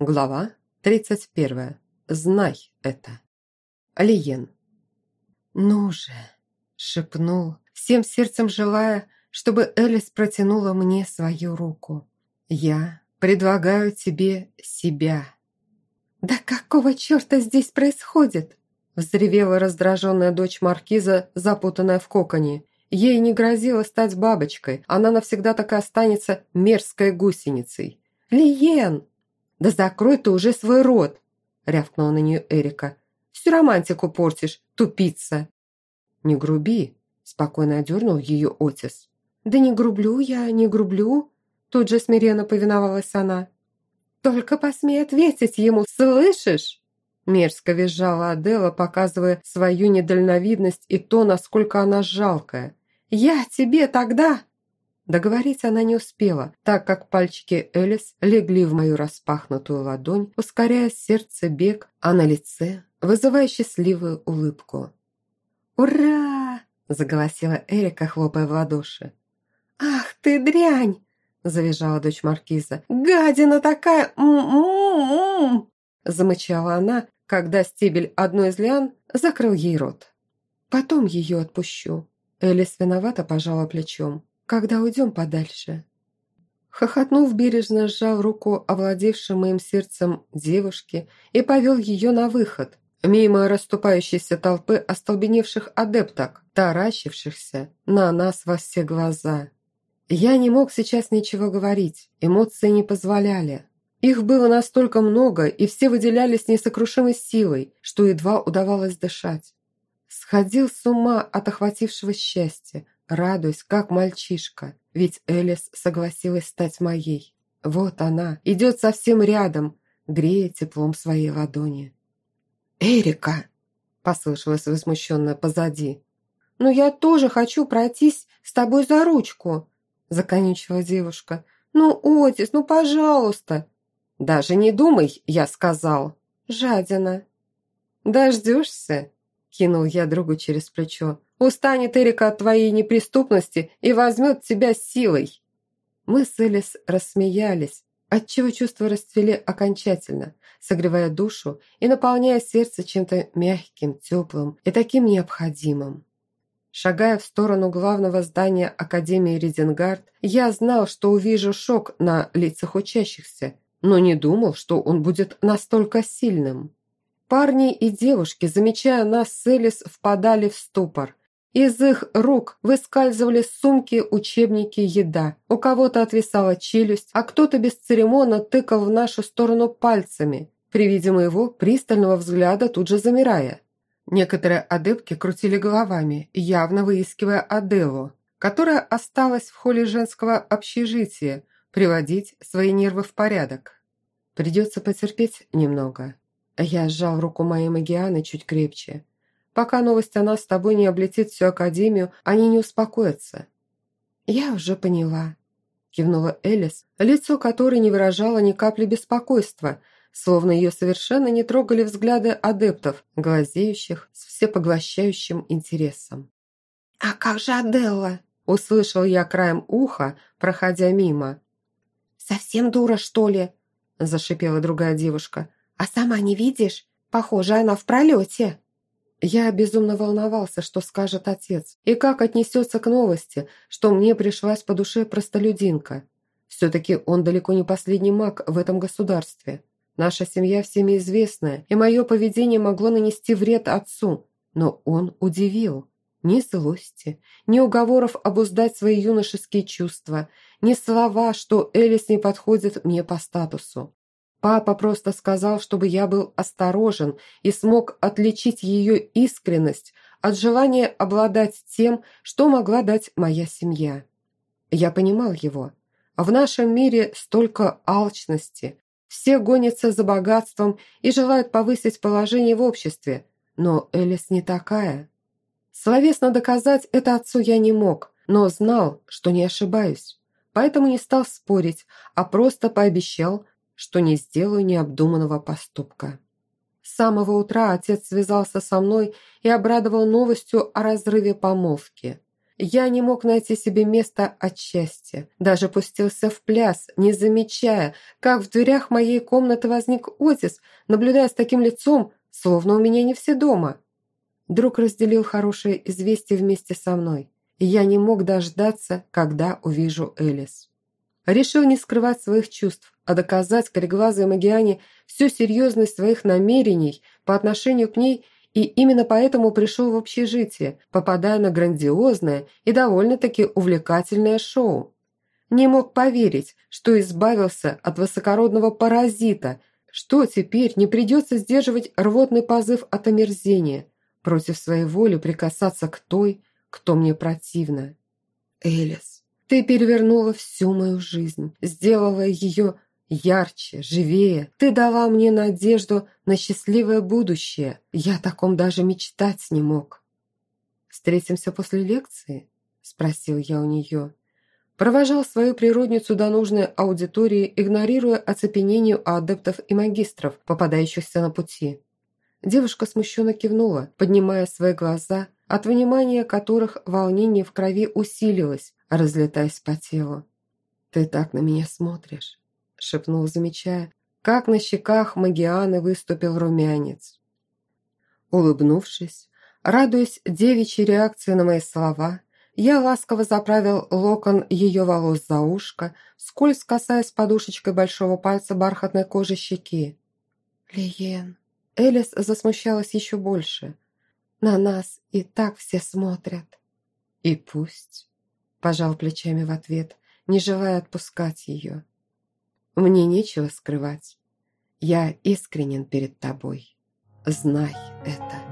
Глава 31. Знай это. Алиен. «Ну же!» – шепнул, всем сердцем желая, чтобы Элис протянула мне свою руку. «Я предлагаю тебе себя». «Да какого черта здесь происходит?» – взревела раздраженная дочь Маркиза, запутанная в коконе. Ей не грозило стать бабочкой, она навсегда так и останется мерзкой гусеницей. «Лиен!» «Да закрой ты уже свой рот!» – рявкнула на нее Эрика. «Всю романтику портишь, тупица!» «Не груби!» – спокойно одернул ее Отис. «Да не грублю я, не грублю!» Тут же смиренно повиновалась она. «Только посмей ответить ему, слышишь?» Мерзко визжала Адела, показывая свою недальновидность и то, насколько она жалкая. «Я тебе тогда...» Договорить она не успела, так как пальчики Элис легли в мою распахнутую ладонь, ускоряя сердце бег, а на лице вызывая счастливую улыбку. «Ура!» – заголосила Эрика, хлопая в ладоши. «Ах ты дрянь!» – завизжала дочь Маркиза. «Гадина такая! М-м-м!» – замычала она, когда стебель одной из лиан закрыл ей рот. «Потом ее отпущу». Элис виновато пожала плечом когда уйдем подальше». Хохотнув, бережно сжал руку овладевшим моим сердцем девушки и повел ее на выход, мимо расступающейся толпы остолбеневших адепток, таращившихся на нас во все глаза. Я не мог сейчас ничего говорить, эмоции не позволяли. Их было настолько много, и все выделялись несокрушимой силой, что едва удавалось дышать. Сходил с ума от охватившего счастья, радуясь, как мальчишка, ведь Элис согласилась стать моей. Вот она, идет совсем рядом, грея теплом своей ладони. «Эрика!» – послышалось возмущенно позади. «Ну я тоже хочу пройтись с тобой за ручку!» – законючила девушка. «Ну, Отис, ну пожалуйста!» «Даже не думай, я сказал!» «Жадина!» «Дождешься?» – кинул я другу через плечо. Устанет Эрика от твоей неприступности и возьмет тебя силой». Мы с Элис рассмеялись, отчего чувства расцвели окончательно, согревая душу и наполняя сердце чем-то мягким, теплым и таким необходимым. Шагая в сторону главного здания Академии Ридингард, я знал, что увижу шок на лицах учащихся, но не думал, что он будет настолько сильным. Парни и девушки, замечая нас с Элис, впадали в ступор, из их рук выскальзывали сумки, учебники, еда. У кого-то отвисала челюсть, а кто-то без церемона тыкал в нашу сторону пальцами, при виде моего пристального взгляда тут же замирая. Некоторые адепки крутили головами, явно выискивая Аделу, которая осталась в холле женского общежития, приводить свои нервы в порядок. Придется потерпеть немного. Я сжал руку моей Магианы чуть крепче. Пока новость о нас с тобой не облетит всю Академию, они не успокоятся». «Я уже поняла», – кивнула Элис, лицо которой не выражало ни капли беспокойства, словно ее совершенно не трогали взгляды адептов, глазеющих с всепоглощающим интересом. «А как же Аделла?» – услышал я краем уха, проходя мимо. «Совсем дура, что ли?» – зашипела другая девушка. «А сама не видишь? Похоже, она в пролете». Я безумно волновался, что скажет отец, и как отнесется к новости, что мне пришлась по душе простолюдинка. Все-таки он далеко не последний маг в этом государстве. Наша семья всеми известная, и мое поведение могло нанести вред отцу, но он удивил. Ни злости, ни уговоров обуздать свои юношеские чувства, ни слова, что Элис не подходит мне по статусу. Папа просто сказал, чтобы я был осторожен и смог отличить ее искренность от желания обладать тем, что могла дать моя семья. Я понимал его. В нашем мире столько алчности. Все гонятся за богатством и желают повысить положение в обществе. Но Элис не такая. Словесно доказать это отцу я не мог, но знал, что не ошибаюсь. Поэтому не стал спорить, а просто пообещал, что не сделаю необдуманного поступка. С самого утра отец связался со мной и обрадовал новостью о разрыве помолвки. Я не мог найти себе места от счастья. Даже пустился в пляс, не замечая, как в дверях моей комнаты возник Отис, наблюдая с таким лицом, словно у меня не все дома. Друг разделил хорошее известие вместе со мной, и я не мог дождаться, когда увижу Элис. Решил не скрывать своих чувств, а доказать кореглазой Магиане всю серьезность своих намерений по отношению к ней – и именно поэтому пришел в общежитие, попадая на грандиозное и довольно-таки увлекательное шоу. Не мог поверить, что избавился от высокородного паразита, что теперь не придется сдерживать рвотный позыв от омерзения, против своей воли прикасаться к той, кто мне противна. Элис, ты перевернула всю мою жизнь, сделала ее ярче, живее. Ты дала мне надежду на счастливое будущее. Я о таком даже мечтать не мог. «Встретимся после лекции?» – спросил я у нее. Провожал свою природницу до нужной аудитории, игнорируя оцепенение адептов и магистров, попадающихся на пути. Девушка смущенно кивнула, поднимая свои глаза, от внимания которых волнение в крови усилилось, разлетаясь по телу. «Ты так на меня смотришь», шепнул, замечая, как на щеках Магианы выступил румянец. Улыбнувшись, радуясь девичьей реакции на мои слова, я ласково заправил локон ее волос за ушко, скользь касаясь подушечкой большого пальца бархатной кожи щеки. «Лиен!» Элис засмущалась еще больше. «На нас и так все смотрят». «И пусть», – пожал плечами в ответ, не желая отпускать ее. Мне нечего скрывать. Я искренен перед тобой. Знай это.